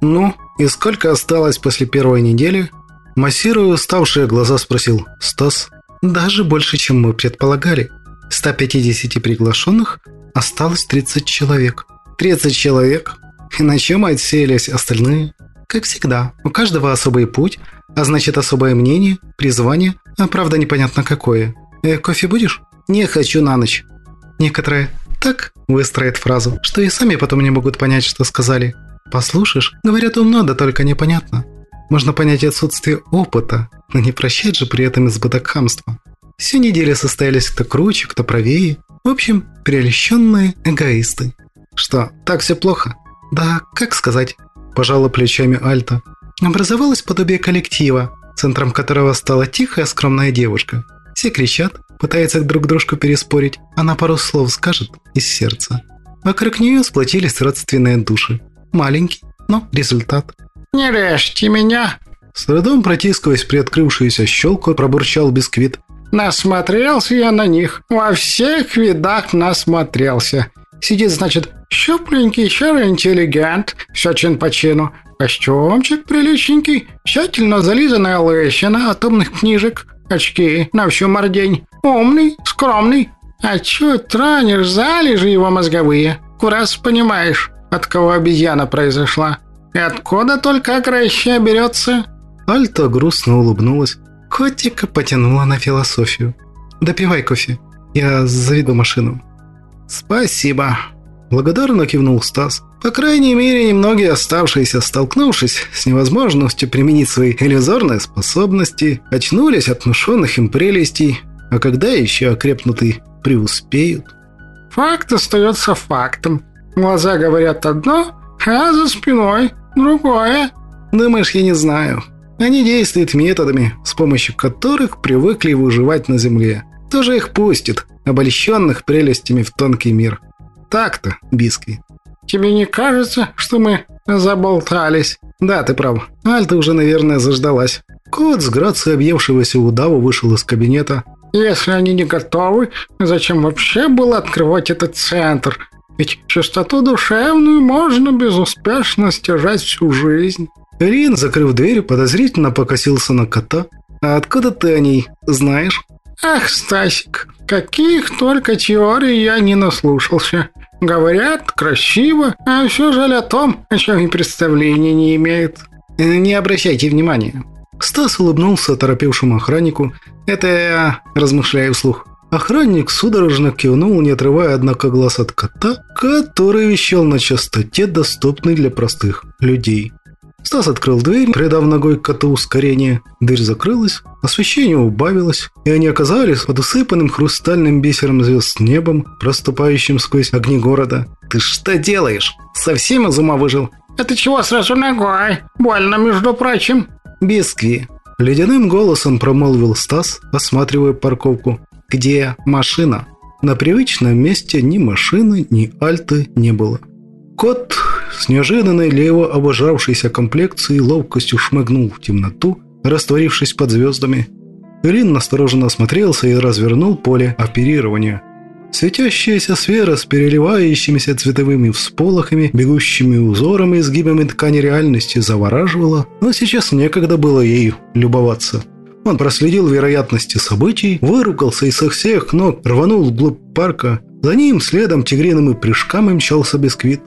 «Ну, и сколько осталось после первой недели?» Массируя уставшие глаза, спросил Стас. «Даже больше, чем мы предполагали. 150 приглашенных осталось 30 человек». «30 человек? И на чем отсеялись остальные?» «Как всегда, у каждого особый путь, а значит особое мнение, призвание, а правда непонятно какое. Э, кофе будешь?» «Не хочу на ночь». Некоторые так выстроят фразу, что и сами потом не могут понять, что сказали. Послушаешь, говорят умно, да только непонятно. Можно понять отсутствие опыта, но не прощать же при этом избыток хамства. Всю неделю состоялись кто круче, кто правее. В общем, прелещенные эгоисты. Что, так все плохо? Да, как сказать? Пожала плечами Альта. Образовалось подобие коллектива, центром которого стала тихая, скромная девушка. Все кричат, пытаются друг дружку переспорить, она пару слов скажет из сердца. Вокруг нее сплотились родственные души. Маленький, но результат. «Не режьте меня!» С трудом протискиваясь приоткрывшуюся щелку, пробурчал бисквит. «Насмотрелся я на них. Во всех видах насмотрелся. Сидит, значит, щупленький, щерый интеллигент, все чин по чину. Костюмчик приличненький, тщательно зализанная лысина от умных книжек, очки на всю мордень. Умный, скромный. А чё транишь залежи его мозговые? Курас понимаешь, от кого обезьяна произошла. И откуда только агрессия берется?» Альта грустно улыбнулась. Котика потянула на философию. «Допивай кофе. Я заведу машину». «Спасибо», – благодарно кивнул Стас. По крайней мере, немногие оставшиеся, столкнувшись с невозможностью применить свои иллюзорные способности, очнулись от внушенных им прелестей, а когда еще окрепнутые преуспеют? «Факт остается фактом. Глаза говорят одно, а за спиной другое». «Думаешь, я не знаю?» Они действуют методами, с помощью которых привыкли выживать на Земле. Кто же их пустит, обольщенных прелестями в тонкий мир? Так-то, Биски. Тебе не кажется, что мы заболтались? Да, ты прав. Альта уже, наверное, заждалась. Кот с грацией объевшегося удава вышел из кабинета. Если они не готовы, зачем вообще было открывать этот центр? Ведь чистоту душевную можно безуспешно стяжать всю жизнь. Рин, закрыв дверь, подозрительно покосился на кота. «А откуда ты о ней знаешь?» «Ах, Стасик, каких только теорий я не наслушался. Говорят, красиво, а все жаль о том, о чем и представления не имеют». «Э, «Не обращайте внимания». Стас улыбнулся торопевшему охраннику. «Это я размышляю вслух». Охранник судорожно кивнул, не отрывая, однако, глаз от кота, который вещал на частоте, доступной для простых людей. Стас открыл дверь, придав ногой коту ускорение. Дверь закрылась, освещение убавилось, и они оказались под усыпанным хрустальным бисером звезд небом, проступающим сквозь огни города. «Ты что делаешь? Совсем из ума выжил?» «Это чего сразу ногой? Больно, между прочим». «Бискви». Ледяным голосом промолвил Стас, осматривая парковку. «Где машина?» На привычном месте ни машины, ни альты не было. Кот с неожиданной для его обожавшейся комплекцией ловкостью шмыгнул в темноту, растворившись под звездами. Рин настороженно осмотрелся и развернул поле оперирования. Светящаяся сфера с переливающимися цветовыми всполохами, бегущими узорами и изгибами ткани реальности завораживала, но сейчас некогда было ею любоваться. Он проследил вероятности событий, выругался и со всех ног рванул вглубь парка. За ним следом тигриным и прыжками мчался бисквит.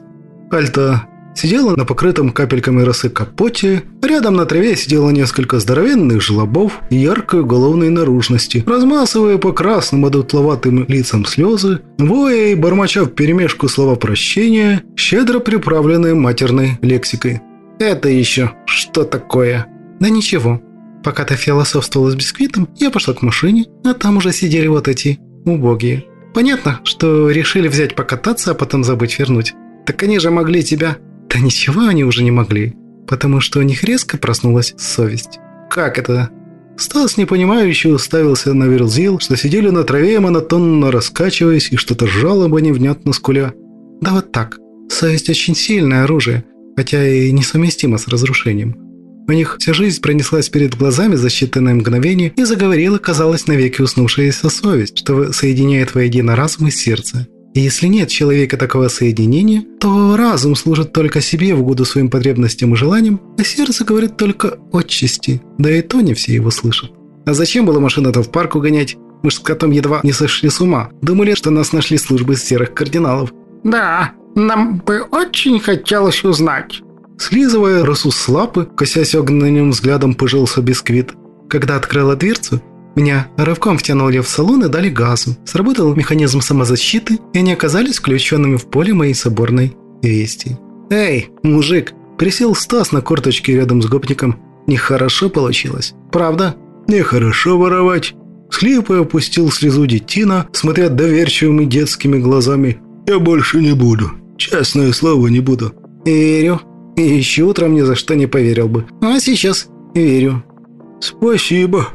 Альта сидела на покрытом капельками росы капоте. Рядом на траве сидело несколько здоровенных жлобов яркой уголовной наружности, размазывая по красным одутловатым лицам слезы, воя и бормоча в перемешку слова прощения, щедро приправленные матерной лексикой. «Это еще что такое?» «Да ничего. Пока ты философствовала с бисквитом, я пошла к машине, а там уже сидели вот эти убогие. Понятно, что решили взять покататься, а потом забыть вернуть. Так они же могли тебя... Да ничего они уже не могли, потому что у них резко проснулась совесть. Как это? Стас непонимающе уставился на Верзил, что сидели на траве, монотонно раскачиваясь и что-то жалобо невнятно скуля. Да вот так. Совесть очень сильное оружие, хотя и несовместимо с разрушением. У них вся жизнь пронеслась перед глазами за считанное мгновение и заговорила, казалось, навеки уснувшаяся совесть, что соединяет воедино разум и сердце. И если нет человека такого соединения, то разум служит только себе в угоду своим потребностям и желаниям, а сердце говорит только отчасти, да и то не все его слышат. А зачем было машину-то в парку гонять? Мы с котом едва не сошли с ума. Думали, что нас нашли службы серых кардиналов. Да, нам бы очень хотелось узнать. Слизывая росу с лапы, косясь огненным взглядом, пыжился бисквит. Когда открыла дверцу, меня рывком втянули в салон и дали газу. Сработал механизм самозащиты, и они оказались включенными в поле моей соборной вести. «Эй, мужик!» Присел Стас на корточке рядом с гопником. «Нехорошо получилось. Правда?» «Нехорошо воровать!» Схлипая опустил слезу детина, смотря доверчивыми детскими глазами. «Я больше не буду. Честное слово, не буду». «Верю. И еще утром ни за что не поверил бы. А сейчас верю». «Спасибо»,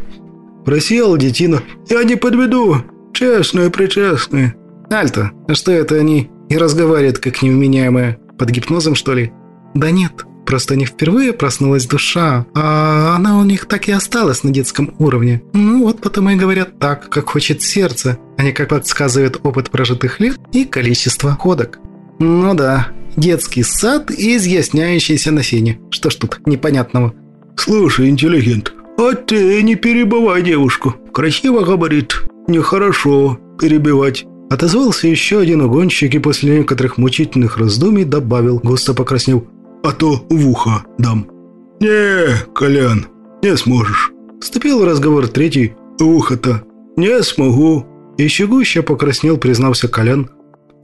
Просиял детина. «Я не подведу! Честные, причестные!» «Альта, а что это они и разговаривают, как невменяемые? Под гипнозом, что ли?» «Да нет, просто не впервые проснулась душа, а она у них так и осталась на детском уровне. Ну вот потому и говорят так, как хочет сердце, а не как подсказывает опыт прожитых лет и количество ходок». «Ну да, детский сад и изъясняющийся на сене. Что ж тут непонятного?» «Слушай, интеллигент, «А ты не перебивай девушку. Красиво говорит. Нехорошо перебивать». Отозвался еще один угонщик и после некоторых мучительных раздумий добавил, густо покраснев. «А то в ухо дам». «Не, Колян, не сможешь». Вступил в разговор третий. «В ухо-то не смогу». Еще гуще покраснел, признался Колян.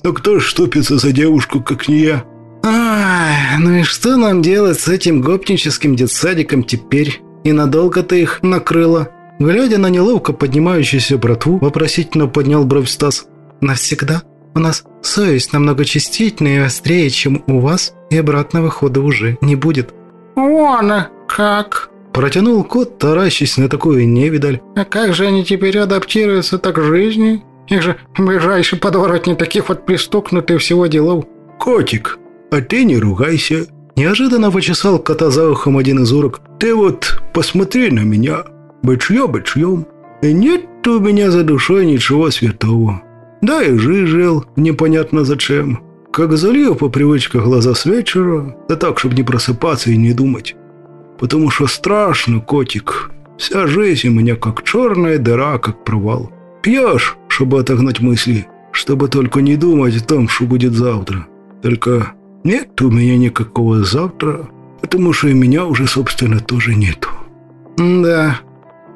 «Но кто ж ступится за девушку, как не я?» «Ай, ну и что нам делать с этим гопническим детсадиком теперь?» И надолго ты их накрыла?» Глядя на неловко поднимающуюся братву, вопросительно поднял бровь Стас. «Навсегда? У нас совесть намного чувствительнее и острее, чем у вас, и обратного хода уже не будет». «Вон как!» Протянул кот, таращись на такую невидаль. «А как же они теперь адаптируются так к жизни? Их же ближайший подворотни таких вот пристукнутых всего делов». «Котик, а ты не ругайся. Неожиданно почесал кота за ухом один из урок. «Ты вот посмотри на меня. Бычье бычьем. И нет у меня за душой ничего святого. Да и жи жил, непонятно зачем. Как залью по привычке глаза с вечера, да так, чтобы не просыпаться и не думать. Потому что страшно, котик. Вся жизнь у меня как черная дыра, как провал. Пьешь, чтобы отогнать мысли, чтобы только не думать о том, что будет завтра. Только нет у меня никакого завтра, потому что и меня уже, собственно, тоже нету. Да,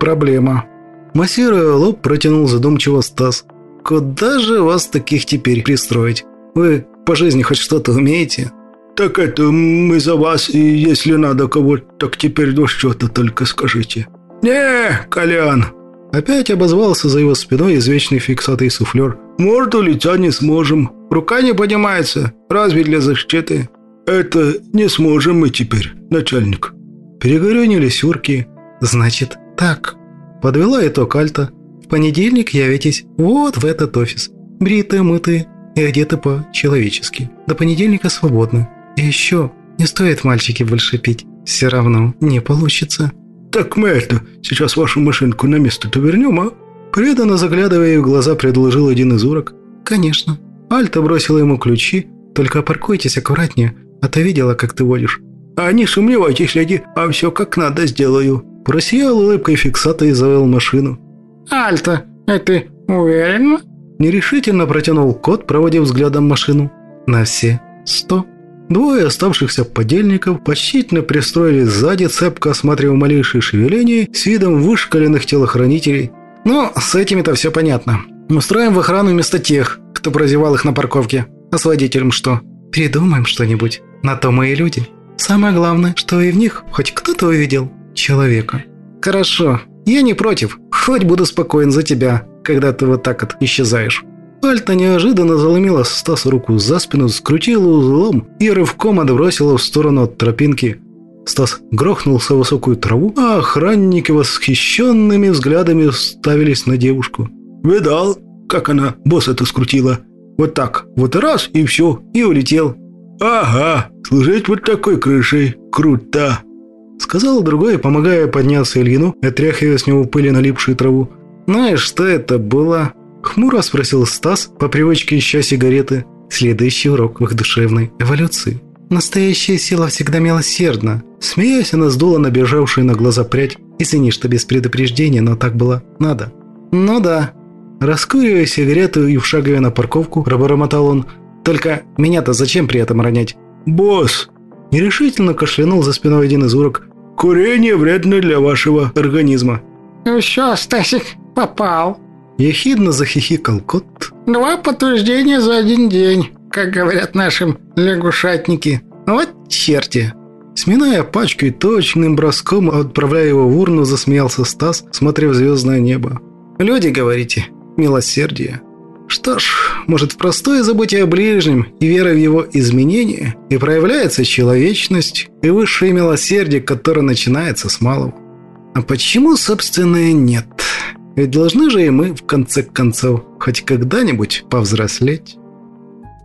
проблема. Массируя лоб, протянул задумчиво Стас. Куда же вас таких теперь пристроить? Вы по жизни хоть что-то умеете? Так это мы за вас, и если надо кого-то, так теперь до что-то только скажите. Не, Колян, Опять обозвался за его спиной извечный фиксатый суфлер. «Морду лица не сможем. Рука не поднимается. Разве для защиты?» «Это не сможем мы теперь, начальник». Перегорюнились урки. «Значит, так». Подвела итог Альта. «В понедельник явитесь вот в этот офис. Бритые, мытые и одеты по-человечески. До понедельника свободны. И еще, не стоит мальчики больше пить. Все равно не получится». «Так мы это, сейчас вашу машинку на место-то вернем, а?» Преданно заглядывая в глаза, предложил один из урок. «Конечно». Альта бросила ему ключи. «Только паркуйтесь аккуратнее, а то видела, как ты водишь». «А не сомневайтесь, леди, а все как надо сделаю». Просиял улыбкой фиксата и завел машину. «Альта, а ты уверена?» Нерешительно протянул кот, проводив взглядом машину. «На все сто». Двое оставшихся подельников почтительно пристроились сзади, цепко осматривая малейшие шевеления с видом вышкаленных телохранителей. «Ну, с этими-то все понятно. Устроим в охрану вместо тех, кто прозевал их на парковке. А с водителем что? Придумаем что-нибудь. На то мы и люди. Самое главное, что и в них хоть кто-то увидел человека». «Хорошо, я не против. Хоть буду спокоен за тебя, когда ты вот так вот исчезаешь». Альта неожиданно заломила Стасу руку за спину, скрутила узлом и рывком отбросила в сторону от тропинки. Стас грохнулся в высокую траву, а охранники восхищенными взглядами ставились на девушку. «Видал, как она босс это скрутила? Вот так, вот раз и все, и улетел». «Ага, служить вот такой крышей, круто!» Сказал другой, помогая подняться Ильину, отряхивая с него пыли налипшую траву. «Ну и что это было?» Хмуро спросил Стас, по привычке ища сигареты. Следующий урок в их душевной эволюции. Настоящая сила всегда милосердна. Смеясь, она сдула набежавшую на глаза прядь. Извини, что без предупреждения, но так было надо. Ну да. Раскуривая сигарету и вшагивая на парковку, пробормотал он. Только меня-то зачем при этом ронять? «Босс!» Нерешительно кашлянул за спиной один из урок. «Курение вредно для вашего организма». «Ну что, Стасик, попал?» Ехидно захихикал кот. «Два подтверждения за один день, как говорят нашим лягушатники. Вот черти!» Сминая пачку и точным броском, отправляя его в урну, засмеялся Стас, смотря в звездное небо. «Люди, говорите, милосердие». Что ж, может, в простой заботе о ближнем и вера в его изменения и проявляется человечность и высшее милосердие, которое начинается с малого. А почему, собственно, нет? Ведь должны же и мы, в конце концов, хоть когда-нибудь повзрослеть.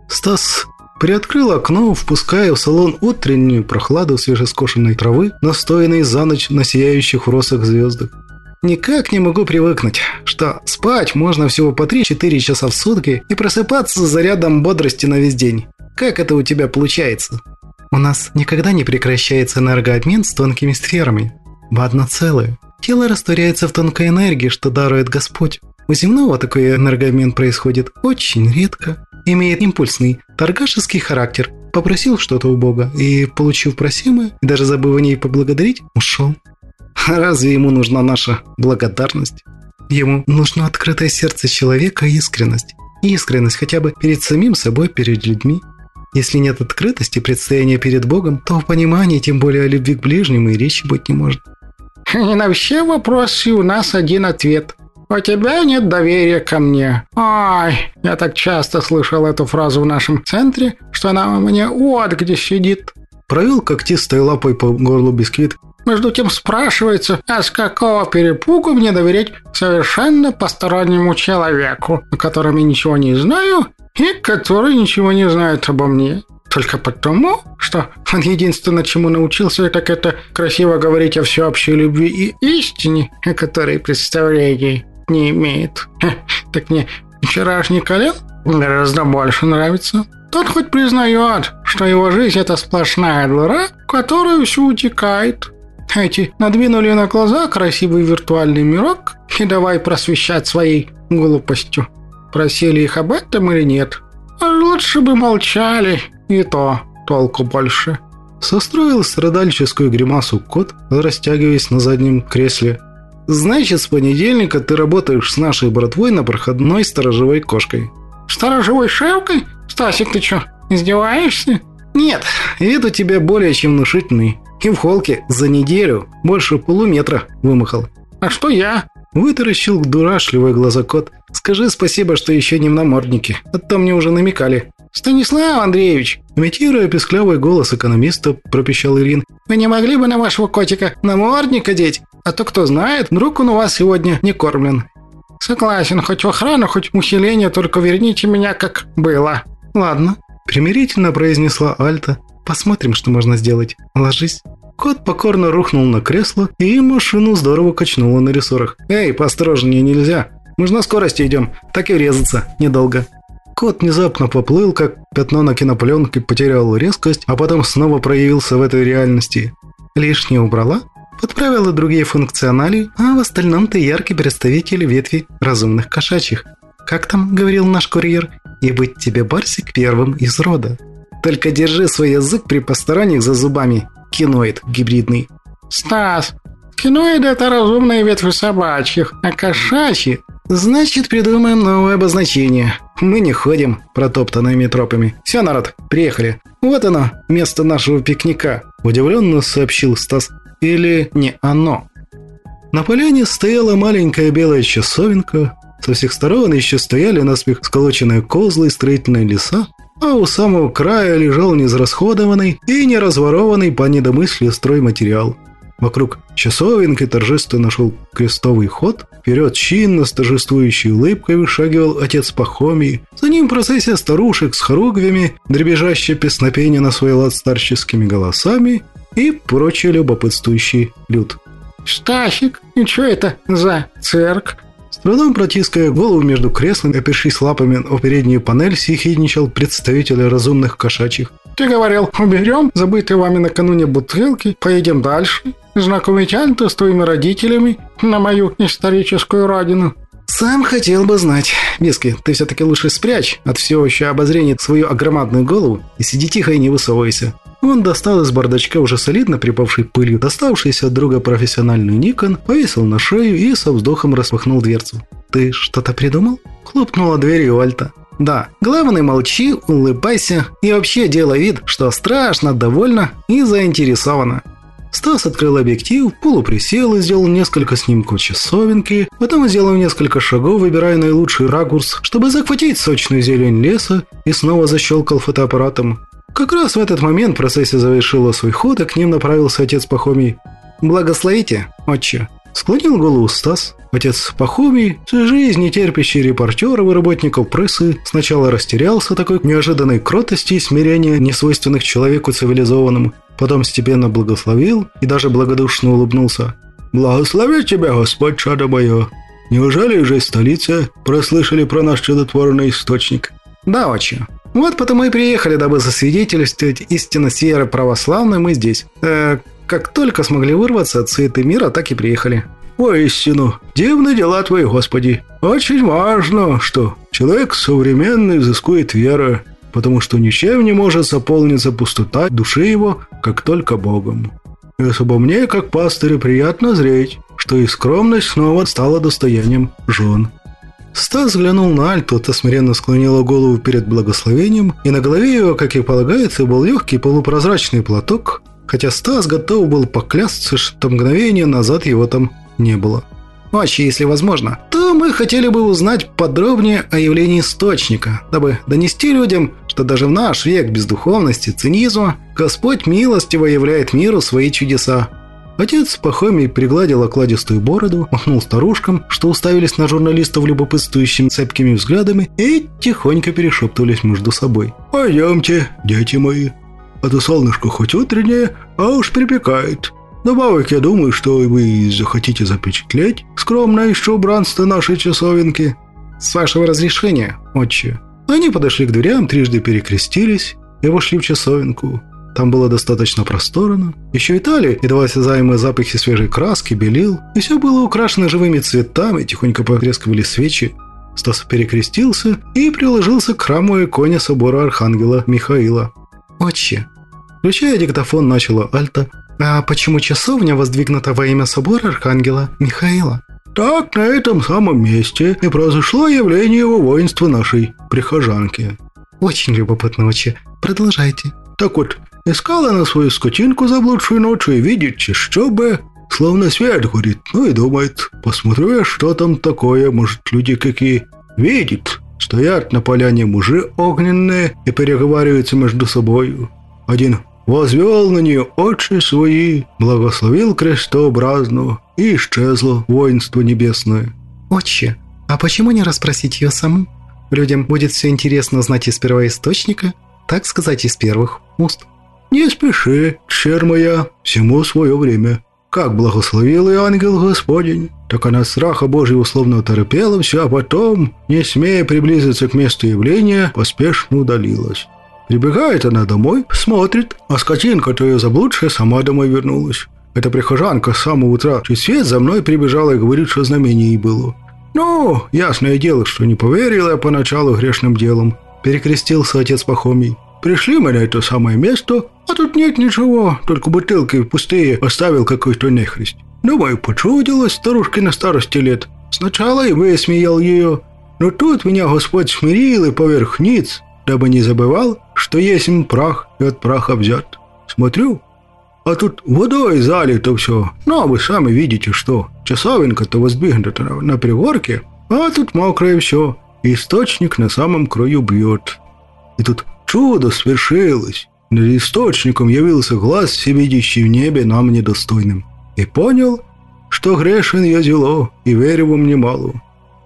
Стас приоткрыл окно, впуская в салон утреннюю прохладу свежескошенной травы, настоянной за ночь на сияющих росах звездах. Никак не могу привыкнуть, что спать можно всего по 3-4 часа в сутки и просыпаться с зарядом бодрости на весь день. Как это у тебя получается? У нас никогда не прекращается энергообмен с тонкими сферами. В одно целое. Тело растворяется в тонкой энергии, что дарует Господь. У земного такой энергообмен происходит очень редко. Имеет импульсный, торгашеский характер. Попросил что-то у Бога и, получив просимое, даже забыв о ней поблагодарить, ушел. Разве ему нужна наша благодарность? Ему нужно открытое сердце человека и искренность. искренность хотя бы перед самим собой, перед людьми. Если нет открытости, предстояния перед Богом, то в понимании, тем более о любви к ближнему, и речи быть не может. И на все вопросы у нас один ответ. У тебя нет доверия ко мне. Ай, я так часто слышал эту фразу в нашем центре, что она у меня вот где сидит. Провел когтистой лапой по горлу бисквит между тем спрашивается, а с какого перепугу мне доверять совершенно постороннему человеку, о котором я ничего не знаю и который ничего не знает обо мне? Только потому, что он единственное, чему научился, так это красиво говорить о всеобщей любви и истине, о которой представлений не имеет. Так мне вчерашний колен гораздо больше нравится. Тот хоть признает, что его жизнь это сплошная дыра, в которую все утекает. Эти надвинули на глаза красивый виртуальный мирок и давай просвещать своей глупостью. Просили их об этом или нет? Лучше бы молчали, и то толку больше. Состроил страдальческую гримасу кот, растягиваясь на заднем кресле. «Значит, с понедельника ты работаешь с нашей братвой на проходной сторожевой кошкой». «Сторожевой шевкой? Стасик, ты что, издеваешься?» «Нет, вид у тебя более чем внушительный. И в холке за неделю больше полуметра вымахал. А что я? Вытаращил дурашливые глаза кот. Скажи спасибо, что еще не в наморднике, а то мне уже намекали. Станислав Андреевич, имитируя песклявый голос экономиста, пропищал Ильин. Вы не могли бы на вашего котика намордник одеть? А то кто знает, вдруг он у вас сегодня не кормлен. Согласен, хоть в охрану, хоть в усиление, только верните меня как было. Ладно, примирительно произнесла Альта, Посмотрим, что можно сделать. Ложись». Кот покорно рухнул на кресло, и машину здорово качнуло на рессорах. «Эй, поосторожнее нельзя. Мы же на скорости идем. Так и резаться. Недолго». Кот внезапно поплыл, как пятно на кинопленке, потерял резкость, а потом снова проявился в этой реальности. Лишнее убрала, подправила другие функционали, а в остальном ты яркий представитель ветви разумных кошачьих. Как там говорил наш курьер? И быть тебе Барсик первым из рода. Только держи свой язык при посторонних за зубами, киноид гибридный. Стас, киноиды это разумные ветви собачьих, а кошачьи... Значит, придумаем новое обозначение. Мы не ходим протоптанными тропами. Все, народ, приехали. Вот оно, место нашего пикника. Удивленно сообщил Стас. Или не оно. На поляне стояла маленькая белая часовенка. Со всех сторон еще стояли наспех сколоченные козлы и строительные леса а у самого края лежал неизрасходованный и неразворованный по недомыслию стройматериал. Вокруг часовенки торжественно шел крестовый ход, вперед чинно с торжествующей улыбкой вышагивал отец Пахомий, за ним процессия старушек с хоругвями, дребезжащее песнопение на свой лад старческими голосами и прочий любопытствующий люд. «Стасик, и что это за цирк?» трудом протиская голову между креслами, опершись лапами о переднюю панель, съехидничал представителя разумных кошачьих. «Ты говорил, уберем забытые вами накануне бутылки, поедем дальше, знакомить Альту с твоими родителями на мою историческую родину». «Сам хотел бы знать. Биски, ты все-таки лучше спрячь от всеобщего обозрения свою огромадную голову и сиди тихо и не высовывайся. Он достал из бардачка уже солидно припавший пылью доставшийся от друга профессиональный Никон, повесил на шею и со вздохом распахнул дверцу. «Ты что-то придумал?» Хлопнула дверью Альта. «Да, главное молчи, улыбайся и вообще делай вид, что страшно, довольна и заинтересована». Стас открыл объектив, полуприсел и сделал несколько снимков часовенки, потом сделал несколько шагов, выбирая наилучший ракурс, чтобы захватить сочную зелень леса, и снова защелкал фотоаппаратом. Как раз в этот момент процессия завершила свой ход, и к ним направился отец Пахомий. «Благословите, отче!» Склонил голову Стас. Отец Пахомий, всю жизнь не терпящий репортеров и работников прессы, сначала растерялся такой неожиданной кротости и смирения, несвойственных человеку цивилизованному, потом степенно благословил и даже благодушно улыбнулся. «Благослови тебя, Господь, чадо мое! Неужели уже из столицы прослышали про наш чудотворный источник?» «Да, отче. Вот потому и приехали, дабы засвидетельствовать истинно серы православной мы здесь. Э, как только смогли вырваться от суеты мира, так и приехали. Воистину, дивны дела твои, Господи. Очень важно, что человек современный изыскует веру, потому что ничем не может заполниться пустота души его, как только Богом. И особо мне, как пастырю, приятно зреть, что и скромность снова стала достоянием жен. Стас взглянул на Альту, та смиренно склонила голову перед благословением, и на голове ее, как и полагается, был легкий полупрозрачный платок, хотя Стас готов был поклясться, что мгновение назад его там не было. Вообще, если возможно, то мы хотели бы узнать подробнее о явлении источника, дабы донести людям, что даже в наш век бездуховности, цинизма, Господь милостиво являет миру свои чудеса, Отец Пахомий пригладил окладистую бороду, махнул старушкам, что уставились на журналистов любопытствующими цепкими взглядами и тихонько перешептывались между собой. «Пойдемте, дети мои, а то солнышко хоть утреннее, а уж припекает. Добавок, я думаю, что вы захотите запечатлеть скромное еще убранство нашей часовенки». «С вашего разрешения, отче». Они подошли к дверям, трижды перекрестились и вошли в часовенку. Там было достаточно просторно. Еще витали едва осязаемые запахи свежей краски, белил. И все было украшено живыми цветами, тихонько потрескивали свечи. Стас перекрестился и приложился к храму иконе собора Архангела Михаила. «Отче!» Включая диктофон, начала Альта. «А почему часовня воздвигнута во имя собора Архангела Михаила?» «Так, на этом самом месте и произошло явление его воинства нашей прихожанки». «Очень любопытно, отче. Продолжайте». «Так вот, Искала на свою скотинку заблудшую ночью и видит, что бы, словно свет горит, ну и думает, посмотрю я, что там такое, может, люди какие. Видит, стоят на поляне мужи огненные и переговариваются между собой. Один возвел на нее очи свои, благословил крестообразную, и исчезло воинство небесное. «Отче, а почему не расспросить ее саму? Людям будет все интересно знать из первоисточника, так сказать, из первых уст». «Не спеши, чер моя, всему свое время. Как благословил и ангел Господень, так она страха Божьего условно торопела все, а потом, не смея приблизиться к месту явления, поспешно удалилась. Прибегает она домой, смотрит, а скотинка-то ее заблудшая сама домой вернулась. Эта прихожанка с самого утра чуть свет за мной прибежала и говорит, что знамение ей было. Ну, ясное дело, что не поверила я поначалу грешным делом. Перекрестился отец Пахомий. Пришли мы на это самое место, а тут нет ничего, только бутылки пустые оставил какой-то нехрист. Думаю, почудилась старушке на старости лет. Сначала и высмеял ее, но тут меня Господь смирил и поверх ниц, дабы не забывал, что есть им прах и от праха взят. Смотрю, а тут водой залито все. Ну, а вы сами видите, что часовенка-то воздвигнута на, на пригорке, а тут мокрое все. Источник на самом краю бьет. И тут чудо свершилось. Над источником явился глаз, всевидящий в небе нам недостойным. И понял, что грешен я зело, и верю вам немало.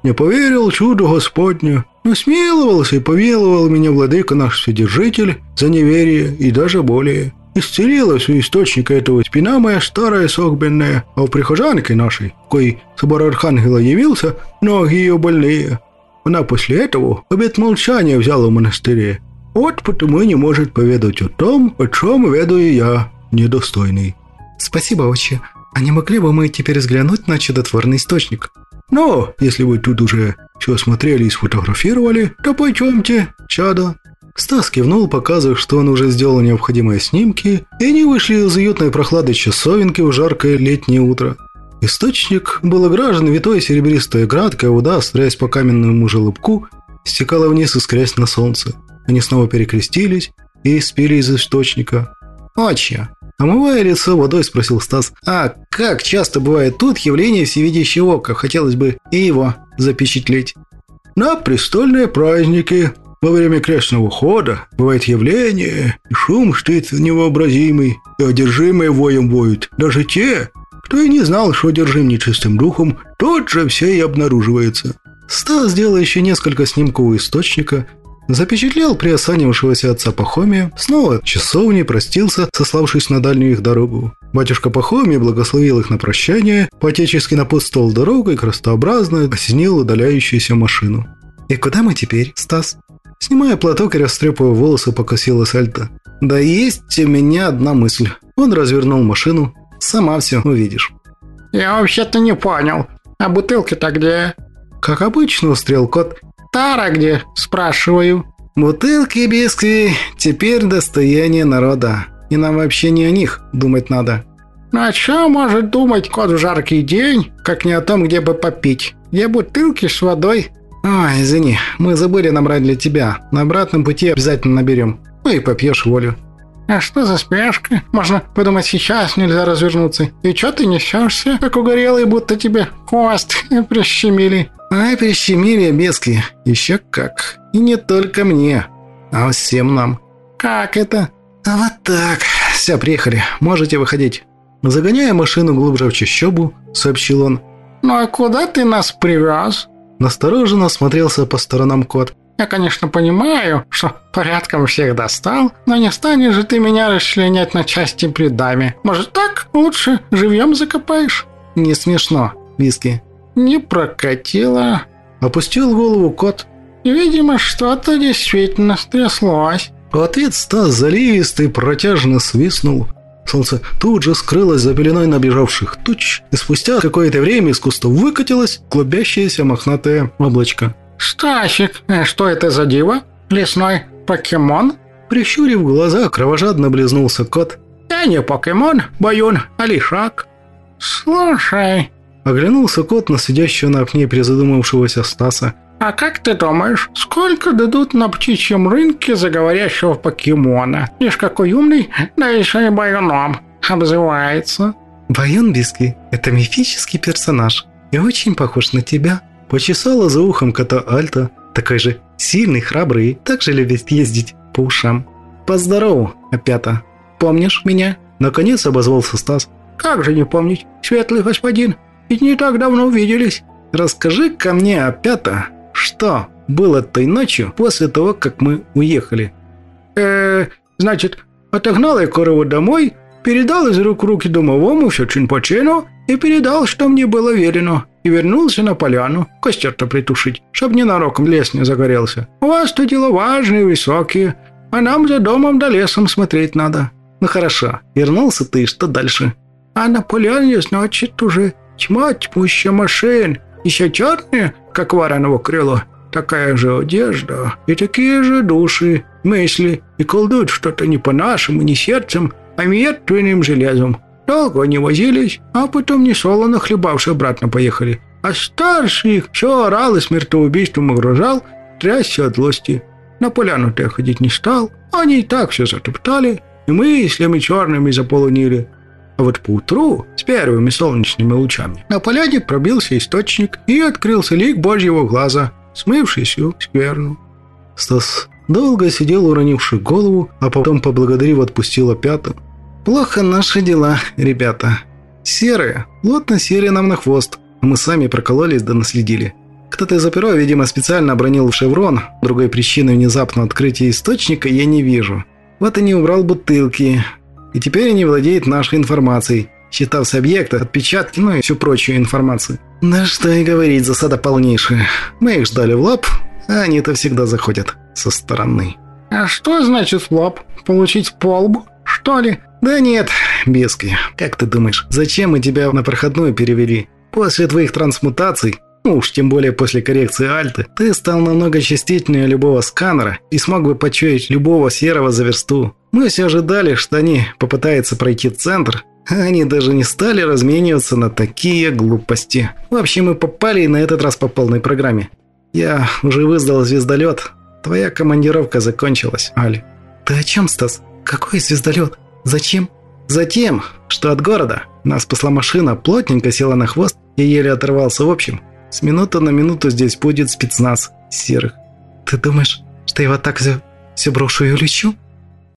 Не поверил чуду Господню, но смиловался и повиловал меня владыка наш Вседержитель за неверие и даже более. Исцелилась у источника этого спина моя старая согбенная, а у прихожанки нашей, кой собор Архангела явился, ноги ее больные. Она после этого обет молчания взяла в монастыре. Вот потому и не может поведать о том, о чем ведаю я, недостойный. Спасибо, отче. А не могли бы мы теперь взглянуть на чудотворный источник? Но, если вы тут уже все смотрели и сфотографировали, то пойдемте, чадо. Стас кивнул, показывая, что он уже сделал необходимые снимки, и они вышли из уютной прохлады часовенки в жаркое летнее утро. Источник был огражен витой серебристой градкой, вода, стряясь по каменному желобку, стекала вниз, искрясь на солнце. Они снова перекрестились и спили из источника. «Отче, омывая лицо водой, спросил Стас. «А как часто бывает тут явление всевидящего ока? Хотелось бы и его запечатлеть». «На престольные праздники», во время крестного хода бывает явление, и шум стоит невообразимый, и одержимые воем воют. Даже те, кто и не знал, что одержим нечистым духом, тот же все и обнаруживается. Стас сделал еще несколько снимков у источника, запечатлел приосанившегося отца Пахомия, снова часовни простился, сославшись на дальнюю их дорогу. Батюшка Пахомий благословил их на прощание, по-отечески напутствовал дорогой, крестообразно осенил удаляющуюся машину. «И куда мы теперь, Стас?» Снимая платок и растрепывая волосы, покосила Сальта. «Да есть у меня одна мысль». Он развернул машину. «Сама все увидишь». «Я вообще-то не понял. А бутылки-то где?» «Как обычно, устрел кот». «Тара где?» – спрашиваю. «Бутылки биски теперь достояние народа. И нам вообще не о них думать надо». «Ну а что может думать кот в жаркий день, как не о том, где бы попить? Где бутылки с водой, «Ой, извини, мы забыли набрать для тебя. На обратном пути обязательно наберем. Ну и попьешь волю». «А что за спешка? Можно подумать, сейчас нельзя развернуться. И чё ты несешься, как угорелый, будто тебе хвост прищемили?» «Ай, прищемили, бески. Еще как. И не только мне, а всем нам». «Как это?» «А вот так. Все, приехали. Можете выходить». Загоняя машину глубже в чащобу, сообщил он. «Ну а куда ты нас привез?» Настороженно смотрелся по сторонам кот. «Я, конечно, понимаю, что порядком всех достал, но не станешь же ты меня расчленять на части предами. Может, так лучше живьем закопаешь?» «Не смешно, Виски». «Не прокатило». Опустил голову кот. «Видимо, что-то действительно стряслось». В ответ Стас заливистый протяжно свистнул. Солнце тут же скрылось за пеленой набежавших туч, и спустя какое-то время из кустов выкатилось клубящееся мохнатое облачко. «Стасик, что это за диво? Лесной покемон?» Прищурив глаза, кровожадно близнулся кот. «Я не покемон, Баюн, а лишак». «Слушай...» Оглянулся кот на сидящего на окне призадумавшегося Стаса. «А как ты думаешь, сколько дадут на птичьем рынке за говорящего покемона? Лишь какой умный, да еще и байоном обзывается». «Байон Биски – это мифический персонаж и очень похож на тебя». Почесала за ухом кота Альта, такой же сильный, храбрый и также любит ездить по ушам. «Поздорову, опята. Помнишь меня?» Наконец обозвался Стас. «Как же не помнить, светлый господин? Ведь не так давно увиделись». «Расскажи ко мне, опята, что было той ночью после того, как мы уехали? Э, значит, отогнал я корову домой, передал из рук руки домовому все чин по чину и передал, что мне было велено, и вернулся на поляну, костер-то притушить, чтоб ненароком лес не загорелся. У вас то дела важные, высокие, а нам за домом да лесом смотреть надо. Ну хорошо, вернулся ты, что дальше? А на поляне, значит, уже тьма тьмущая машин, еще черные, как вареного крыло, такая же одежда и такие же души, мысли, и колдуют что-то не по-нашему, не сердцем, а мертвенным железом. Долго не возились, а потом не солоно хлебавши обратно поехали. А старший их все орал и смертоубийством угрожал, трясся от злости. На поляну-то я ходить не стал, они и так все затоптали, и мыслями черными заполонили. А вот поутру, с первыми солнечными лучами, на поляне пробился источник и открылся лик Божьего глаза, смывший всю скверну. Стас долго сидел, уронивший голову, а потом, поблагодарив, отпустил опята. «Плохо наши дела, ребята. Серые, плотно сели нам на хвост, а мы сами прокололись да наследили. Кто-то из оперов, видимо, специально обронил шеврон, другой причины внезапного открытия источника я не вижу. Вот и не убрал бутылки, И теперь они владеют нашей информацией, считав с объекта, отпечатки, ну и всю прочую информацию. Да что и говорить, засада полнейшая. Мы их ждали в лоб, а они-то всегда заходят со стороны. А что значит в лоб? Получить полбу, что ли? Да нет, Бески, как ты думаешь, зачем мы тебя на проходную перевели? После твоих трансмутаций уж тем более после коррекции альты, ты стал намного частичнее любого сканера и смог бы почуять любого серого за версту. Мы все ожидали, что они попытаются пройти центр, а они даже не стали размениваться на такие глупости. В общем, мы попали и на этот раз по полной программе. Я уже выздал звездолет. Твоя командировка закончилась, Али. Ты о чем, Стас? Какой звездолет? Зачем? Затем, что от города нас спасла машина, плотненько села на хвост и еле оторвался в общем. С минуты на минуту здесь будет спецназ серых. Ты думаешь, что я вот так все, все брошу и улечу?